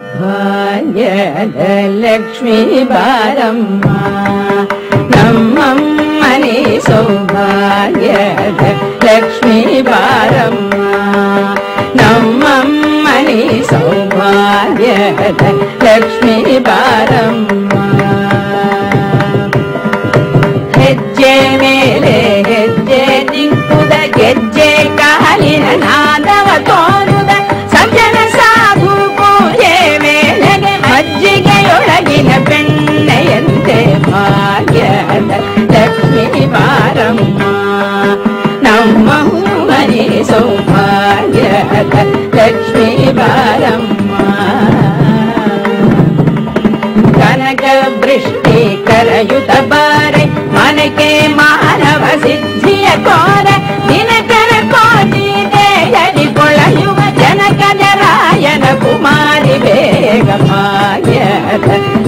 यद् लक्ष्मी वारम् नम मनीसोवायत् लक्ष्मी वारम् नमम् मनीसोमायत् लक्ष्मी భాగ్యద లక్ష్మి వారమ్మ నమ్మము మని సౌభాగ్యద లక్ష్మి వారమ్మ కనక వృష్టి కరయుత బారై మనకే మానవ సిద్ధియ కోర దినకర కోటి దేయని కొళయువ జనక జరాయన కుమారి వేగమాయ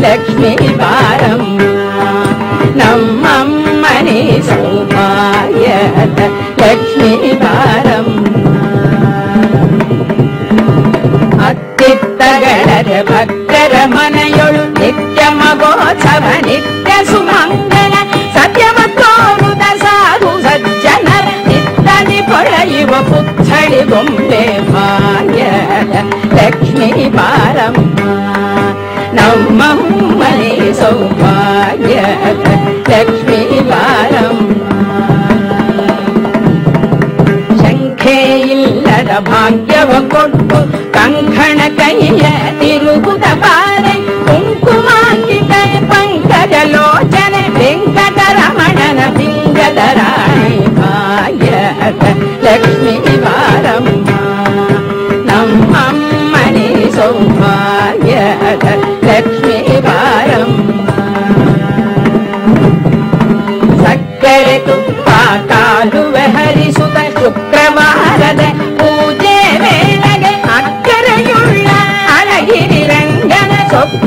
లక్ష్మీ పారమ్మ లక్ష్మీ పారమ్మ అత్తిత్తగళర భక్తర మనయొಳು నిత్ಯ మగోత్సవ నిత్య సుమంగళ సత్యమత్తోరుద సాధు సజ్జనర నిత్తని పొడయువ పుచ్చడి సౌభాగ్య లక్ష్మీ ಭಾಗ್ಯವ ಕೊಟ್ಟು ಕಂಕಣ ಕೈಯ ತಿರುಗುದ ಬಾರೆ ಕುಂಕುಮಾಂಕಿತ ಪಂಕಜ ಲೋಚನೆ ವೆಂಕಟರಮಣನ ಪಿಂಗದ ರಾಣಿ ಭಾಗ್ಯದ ಲಕ್ಷ್ಮೀ ಬಾರಮ್ಮ ನಮ್ಮಮ್ಮನಿ ಸೌಭಾಗ್ಯದ ಲಕ್ಷ್ಮೀ ಬಾರಮ್ಮ ಸಕ್ಕರೆ ತುಪ್ಪ ಕಾಲುವೆ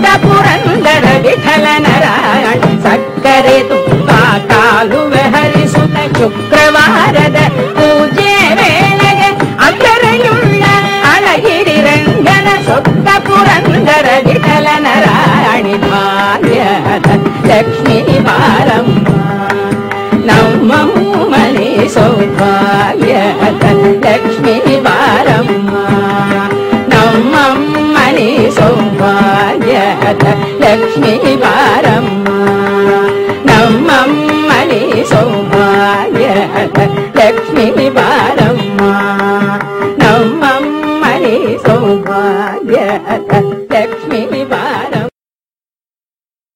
ಸೊಕ್ಕ ಪುರಂದರ ವಿಠಲ ನಾರಾಯಣ ಸಕ್ಕರೆ ತುಪ್ಪ ಕಾಲುವೆ ಹರಿಸುತ್ತ ಶುಕ್ರವಾರದ ಪೂಜೆ ವೇಳೆಗೆ ಅಕ್ಕರೆಯುಳ್ಳ ಅಳಗಿರಿ ರಂಗನ ಸೊಕ್ಕ ಪುರಂದರ ವಿಠಲ ನಾರಾಯಣಿ ಭಾಗ್ಯದ ಲಕ್ಷ್ಮೀ ಬಾರಮ್ಮ ನಮ್ಮ ಮನೆ ಸೌಭಾಗ್ಯದ లక్ష్మీ పారమ్మ నమ్మమ్మని సౌభాగ్య లక్ష్మీ పారమ్మ నమ్మమ్మని సౌభాగ్య